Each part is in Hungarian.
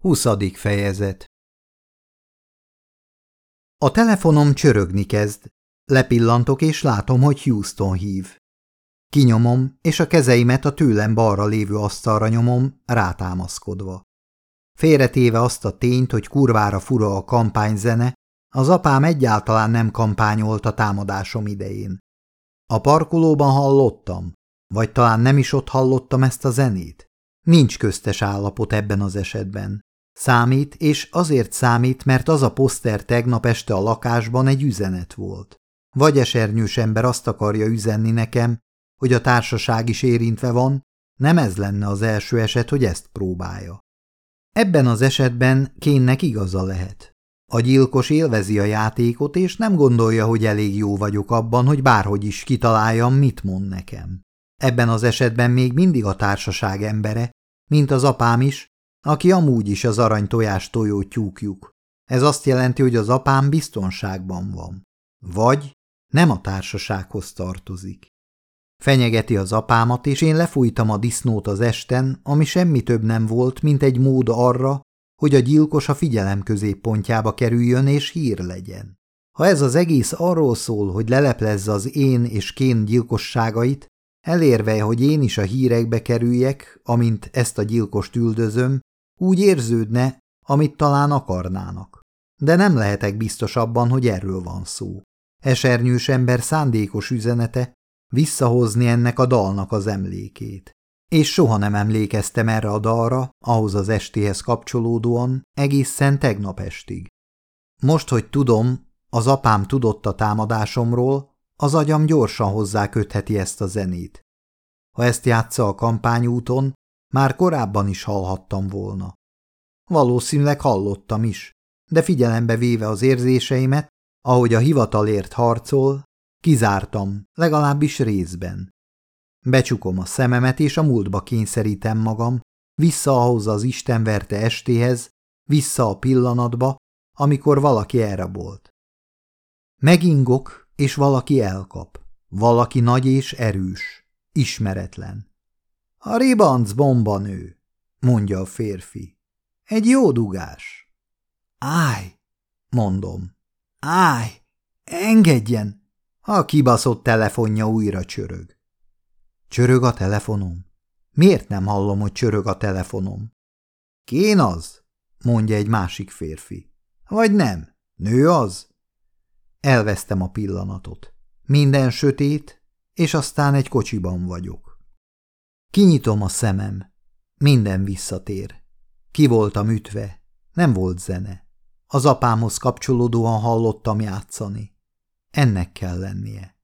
Huszadik fejezet A telefonom csörögni kezd. Lepillantok és látom, hogy Houston hív. Kinyomom, és a kezeimet a tőlem balra lévő asztalra nyomom, rátámaszkodva. Félretéve azt a tényt, hogy kurvára fura a kampányzene, az apám egyáltalán nem kampányolt a támadásom idején. A parkolóban hallottam, vagy talán nem is ott hallottam ezt a zenét. Nincs köztes állapot ebben az esetben. Számít, és azért számít, mert az a poszter tegnap este a lakásban egy üzenet volt. Vagy esernyős ember azt akarja üzenni nekem, hogy a társaság is érintve van, nem ez lenne az első eset, hogy ezt próbálja. Ebben az esetben kénnek igaza lehet. A gyilkos élvezi a játékot, és nem gondolja, hogy elég jó vagyok abban, hogy bárhogy is kitaláljam, mit mond nekem. Ebben az esetben még mindig a társaság embere, mint az apám is, aki amúgy is az arany tojás tojó tyúkjuk. Ez azt jelenti, hogy az apám biztonságban van. Vagy nem a társasághoz tartozik. Fenyegeti az apámat, és én lefújtam a disznót az esten, ami semmi több nem volt, mint egy mód arra, hogy a gyilkos a figyelem középpontjába kerüljön és hír legyen. Ha ez az egész arról szól, hogy leleplezze az én és kén gyilkosságait, elérve, hogy én is a hírekbe kerüljek, amint ezt a gyilkost üldözöm, úgy érződne, amit talán akarnának. De nem lehetek biztos abban, hogy erről van szó. Esernyős ember szándékos üzenete visszahozni ennek a dalnak az emlékét. És soha nem emlékeztem erre a dalra, ahhoz az estéhez kapcsolódóan, egészen tegnap estig. Most, hogy tudom, az apám tudott a támadásomról, az agyam gyorsan hozzá kötheti ezt a zenét. Ha ezt játsza a kampányúton, már korábban is hallhattam volna. Valószínűleg hallottam is, de figyelembe véve az érzéseimet, ahogy a hivatalért harcol, kizártam, legalábbis részben. Becsukom a szememet, és a múltba kényszerítem magam, vissza ahhoz az istenverte estéhez, vissza a pillanatba, amikor valaki elrabolt. Megingok, és valaki elkap. Valaki nagy és erős, ismeretlen. A ribanc bombanő, mondja a férfi. Egy jó dugás. Állj, mondom. Állj, engedjen! A kibaszott telefonja újra csörög. Csörög a telefonom? Miért nem hallom, hogy csörög a telefonom? Kén az? mondja egy másik férfi. Vagy nem? Nő az? Elvesztem a pillanatot. Minden sötét, és aztán egy kocsiban vagyok. Kinyitom a szemem. Minden visszatér. Ki voltam ütve. Nem volt zene. Az apámhoz kapcsolódóan hallottam játszani. Ennek kell lennie.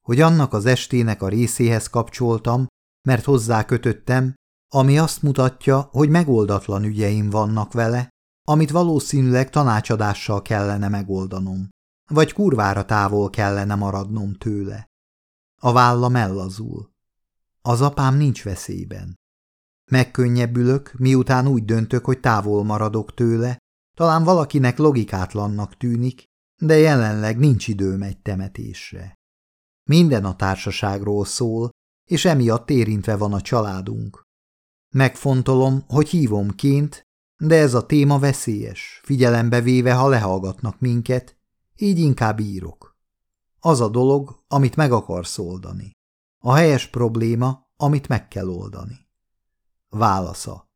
Hogy annak az estének a részéhez kapcsoltam, mert hozzá kötöttem, ami azt mutatja, hogy megoldatlan ügyeim vannak vele, amit valószínűleg tanácsadással kellene megoldanom, vagy kurvára távol kellene maradnom tőle. A vállam ellazul. Az apám nincs veszélyben. Megkönnyebbülök, miután úgy döntök, hogy távol maradok tőle, talán valakinek logikátlannak tűnik, de jelenleg nincs időm egy temetésre. Minden a társaságról szól, és emiatt érintve van a családunk. Megfontolom, hogy hívom ként, de ez a téma veszélyes, figyelembe véve, ha lehallgatnak minket, így inkább írok. Az a dolog, amit meg akarsz oldani. A helyes probléma, amit meg kell oldani. Válasza.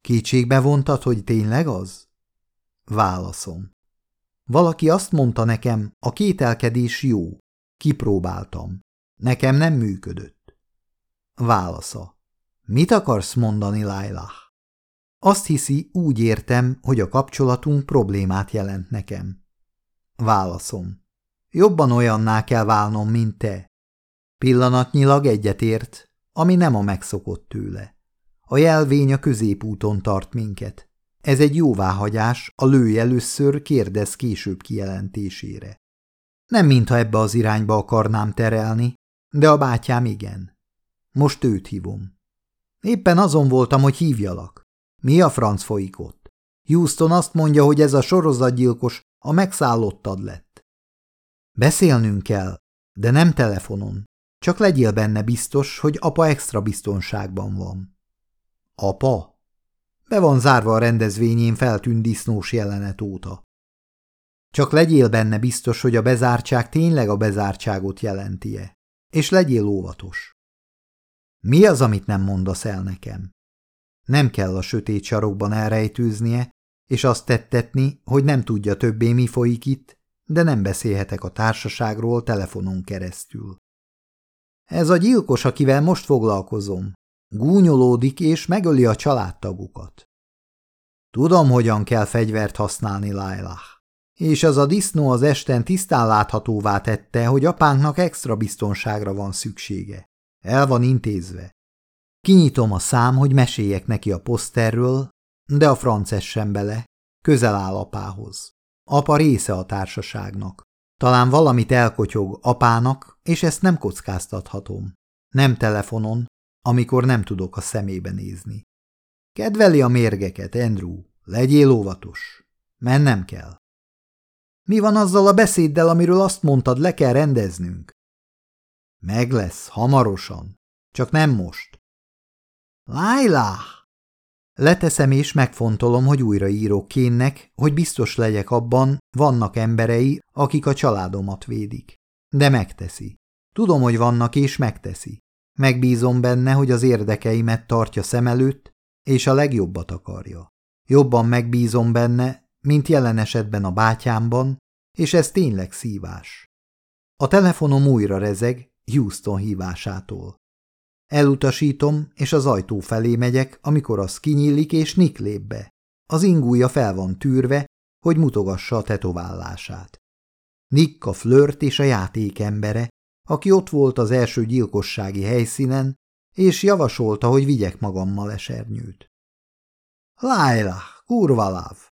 Kétségbe vontad, hogy tényleg az? Válaszom. Valaki azt mondta nekem, a kételkedés jó. Kipróbáltam. Nekem nem működött. Válasza. Mit akarsz mondani, Lailah? Azt hiszi, úgy értem, hogy a kapcsolatunk problémát jelent nekem. Válaszom. Jobban olyanná kell válnom, mint te. Pillanatnyilag egyetért, ami nem a megszokott tőle. A jelvény a középúton tart minket. Ez egy jóváhagyás, a lőj először, kérdez később kijelentésére. Nem mintha ebbe az irányba akarnám terelni, de a bátyám igen. Most őt hívom. Éppen azon voltam, hogy hívjalak. Mi a franc folyik ott? Houston azt mondja, hogy ez a sorozatgyilkos a megszállottad lett. Beszélnünk kell, de nem telefonon. Csak legyél benne biztos, hogy apa extra biztonságban van. Apa? Be van zárva a rendezvényén feltűnt disznós jelenet óta. Csak legyél benne biztos, hogy a bezártság tényleg a bezártságot jelentie. És legyél óvatos. Mi az, amit nem mondasz el nekem? Nem kell a sötét sarokban elrejtőznie, és azt tettetni, hogy nem tudja többé mi folyik itt, de nem beszélhetek a társaságról telefonon keresztül. Ez a gyilkos, akivel most foglalkozom, gúnyolódik és megöli a családtagukat. Tudom, hogyan kell fegyvert használni, Lailah. És az a disznó az esten tisztán láthatóvá tette, hogy apánknak extra biztonságra van szüksége. El van intézve. Kinyitom a szám, hogy meséljek neki a poszterről, de a frances sem bele, közel áll apához. Apa része a társaságnak. Talán valamit elkotyog apának, és ezt nem kockáztathatom. Nem telefonon, amikor nem tudok a szemébe nézni. Kedveli a mérgeket, Andrew. Legyél óvatos. Mennem kell. Mi van azzal a beszéddel, amiről azt mondtad, le kell rendeznünk? Meg lesz, hamarosan. Csak nem most. Lájlá! Leteszem és megfontolom, hogy újra írok kénnek, hogy biztos legyek abban, vannak emberei, akik a családomat védik. De megteszi. Tudom, hogy vannak és megteszi. Megbízom benne, hogy az érdekeimet tartja szem előtt, és a legjobbat akarja. Jobban megbízom benne, mint jelen esetben a bátyámban, és ez tényleg szívás. A telefonom újra rezeg Houston hívásától. Elutasítom, és az ajtó felé megyek, amikor az kinyílik, és Nick lép be. Az ingúja fel van tűrve, hogy mutogassa a tetoválását. Nick a flört és a játék embere, aki ott volt az első gyilkossági helyszínen, és javasolta, hogy vigyek magammal esernyőt. Lájla, kurva láv!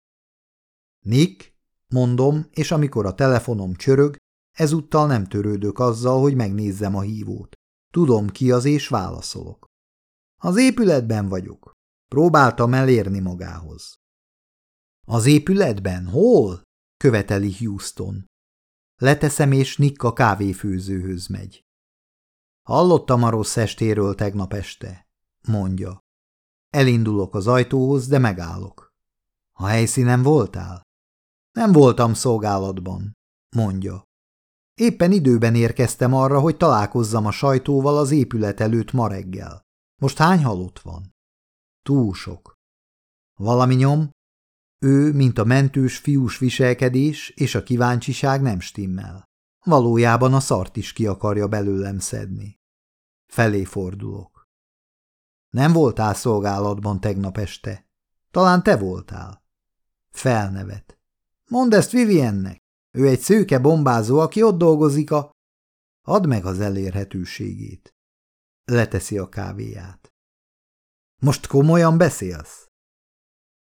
Nick, mondom, és amikor a telefonom csörög, ezúttal nem törődök azzal, hogy megnézzem a hívót. Tudom ki az, és válaszolok. Az épületben vagyok. Próbáltam elérni magához. Az épületben? Hol? követeli Houston. Leteszem, és Nick a kávéfőzőhöz megy. Hallottam a rossz estéről tegnap este, mondja. Elindulok az ajtóhoz, de megállok. A helyszínen voltál? Nem voltam szolgálatban, mondja. Éppen időben érkeztem arra, hogy találkozzam a sajtóval az épület előtt ma reggel. Most hány halott van? Túl sok. Valami nyom? Ő, mint a mentős fiús viselkedés és a kíváncsiság nem stimmel. Valójában a szart is ki akarja belőlem szedni. Felé fordulok. Nem voltál szolgálatban tegnap este. Talán te voltál. Felnevet. Mondd ezt Viviennek. Ő egy szőke bombázó, aki ott dolgozik a... Add meg az elérhetőségét. Leteszi a kávéját. Most komolyan beszélsz?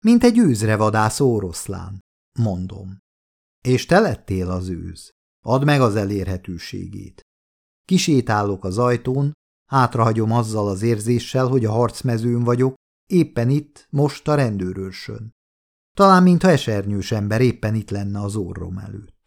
Mint egy őzre vadászó oroszlán, mondom. És te lettél az őz. Add meg az elérhetőségét. Kisétálok az ajtón, hátrahagyom azzal az érzéssel, hogy a harcmezőn vagyok, éppen itt, most a rendőrőrsön. Talán mintha esernyős ember éppen itt lenne az orrom előtt.